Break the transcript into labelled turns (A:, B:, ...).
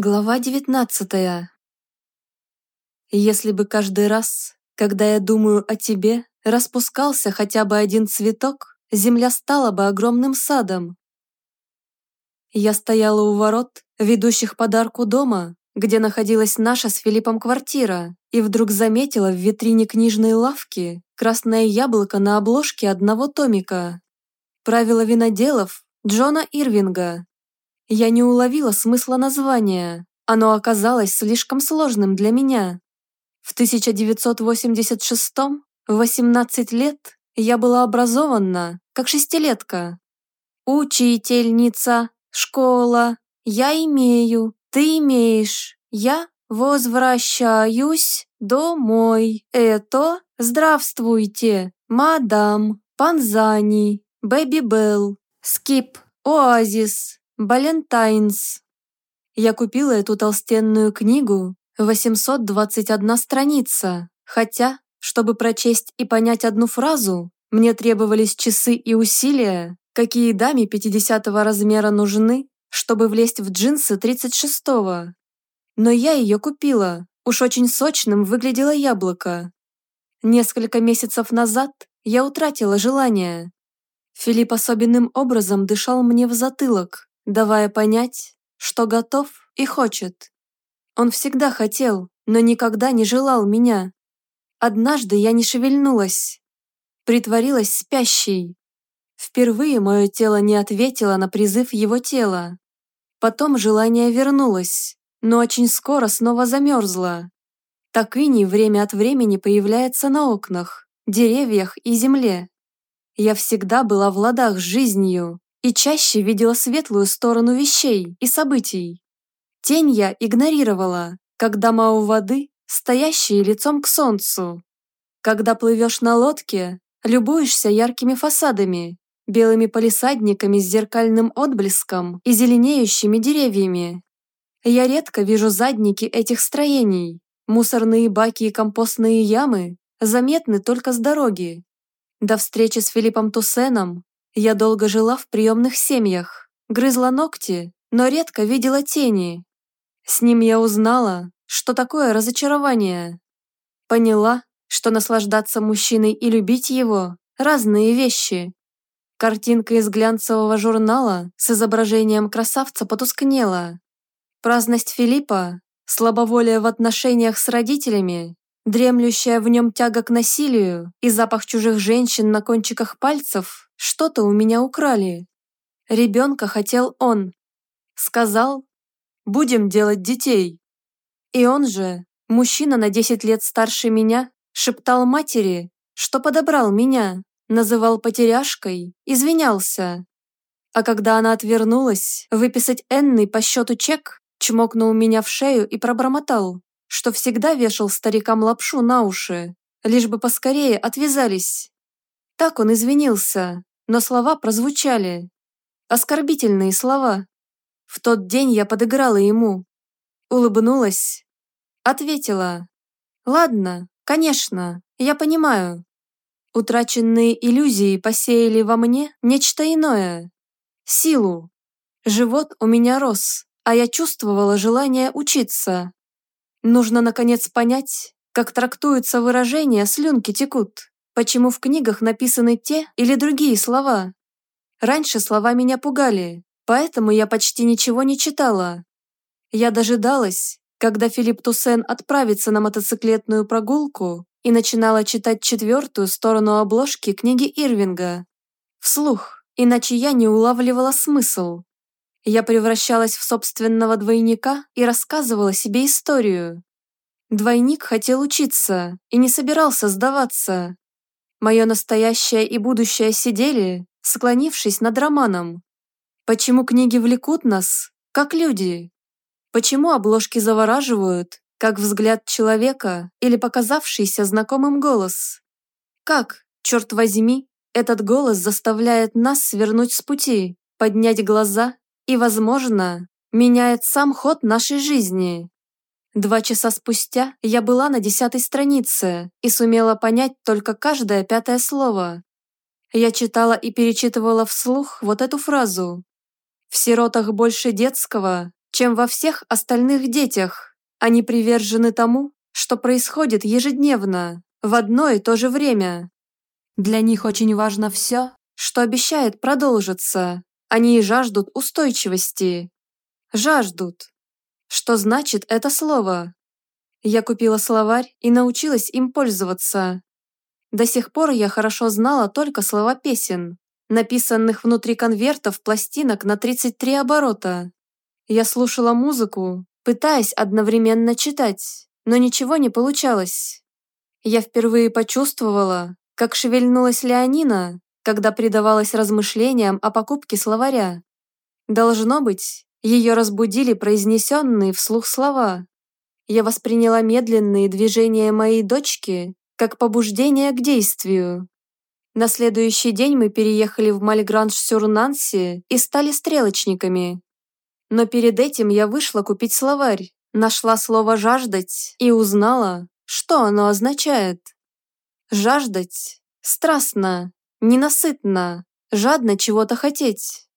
A: Глава девятнадцатая. Если бы каждый раз, когда я думаю о тебе, распускался хотя бы один цветок, земля стала бы огромным садом. Я стояла у ворот, ведущих подарку дома, где находилась наша с Филиппом квартира, и вдруг заметила в витрине книжной лавки красное яблоко на обложке одного томика. Правила виноделов Джона Ирвинга. Я не уловила смысла названия. Оно оказалось слишком сложным для меня. В 1986 в 18 лет я была образована, как шестилетка. Учительница, школа, я имею, ты имеешь, я возвращаюсь домой. Это здравствуйте, мадам, Панзани, Бэби Белл, Скип, Оазис, Балентайнс. Я купила эту толстенную книгу, 821 страница, хотя, чтобы прочесть и понять одну фразу, мне требовались часы и усилия, какие даме 50 размера нужны, чтобы влезть в джинсы 36-го. Но я ее купила, уж очень сочным выглядело яблоко. Несколько месяцев назад я утратила желание. Филипп особенным образом дышал мне в затылок, давая понять, что готов и хочет. Он всегда хотел, но никогда не желал меня. Однажды я не шевельнулась, притворилась спящей. Впервые мое тело не ответило на призыв его тела. Потом желание вернулось, но очень скоро снова замерзло. Так и не время от времени появляется на окнах, деревьях и земле. Я всегда была в ладах с жизнью, и чаще видела светлую сторону вещей и событий. Тень я игнорировала, как дома у воды, стоящие лицом к солнцу. Когда плывешь на лодке, любуешься яркими фасадами, белыми палисадниками с зеркальным отблеском и зеленеющими деревьями. Я редко вижу задники этих строений. Мусорные баки и компостные ямы заметны только с дороги. До встречи с Филиппом Туссеном я долго жила в приемных семьях, грызла ногти, но редко видела тени. С ним я узнала, что такое разочарование. Поняла, что наслаждаться мужчиной и любить его – разные вещи. Картинка из глянцевого журнала с изображением красавца потускнела. Праздность Филиппа, слабоволие в отношениях с родителями, дремлющая в нем тяга к насилию и запах чужих женщин на кончиках пальцев что-то у меня украли. Ребенка хотел он. Сказал, будем делать детей. И он же, мужчина на 10 лет старше меня, шептал матери, что подобрал меня, называл потеряшкой, извинялся. А когда она отвернулась, выписать энный по счету чек, чмокнул меня в шею и пробормотал, что всегда вешал старикам лапшу на уши, лишь бы поскорее отвязались. Так он извинился, но слова прозвучали. Оскорбительные слова. В тот день я подыграла ему. Улыбнулась. Ответила. «Ладно, конечно, я понимаю». Утраченные иллюзии посеяли во мне нечто иное. Силу. Живот у меня рос, а я чувствовала желание учиться. Нужно, наконец, понять, как трактуется выражение «слюнки текут». Почему в книгах написаны те или другие слова? Раньше слова меня пугали, поэтому я почти ничего не читала. Я дожидалась, когда Филипп Туссен отправится на мотоциклетную прогулку и начинала читать четвертую сторону обложки книги Ирвинга. Вслух, иначе я не улавливала смысл. Я превращалась в собственного двойника и рассказывала себе историю. Двойник хотел учиться и не собирался сдаваться, Мое настоящее и будущее сидели, склонившись над романом. Почему книги влекут нас, как люди? Почему обложки завораживают, как взгляд человека или показавшийся знакомым голос? Как, черт возьми, этот голос заставляет нас свернуть с пути, поднять глаза и, возможно, меняет сам ход нашей жизни? Два часа спустя я была на десятой странице и сумела понять только каждое пятое слово. Я читала и перечитывала вслух вот эту фразу. «В сиротах больше детского, чем во всех остальных детях. Они привержены тому, что происходит ежедневно, в одно и то же время. Для них очень важно все, что обещает продолжиться. Они жаждут устойчивости. Жаждут. Что значит это слово? Я купила словарь и научилась им пользоваться. До сих пор я хорошо знала только слова песен, написанных внутри конвертов пластинок на 33 оборота. Я слушала музыку, пытаясь одновременно читать, но ничего не получалось. Я впервые почувствовала, как шевельнулась Леонина, когда предавалась размышлениям о покупке словаря. Должно быть, ее разбудили произнесенные вслух слова. Я восприняла медленные движения моей дочки как побуждение к действию. На следующий день мы переехали в Мальгранж-сюр-Нанси и стали стрелочниками. Но перед этим я вышла купить словарь, нашла слово «жаждать» и узнала, что оно означает. Жаждать – страстно, ненасытно, жадно чего-то хотеть.